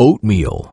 Oatmeal.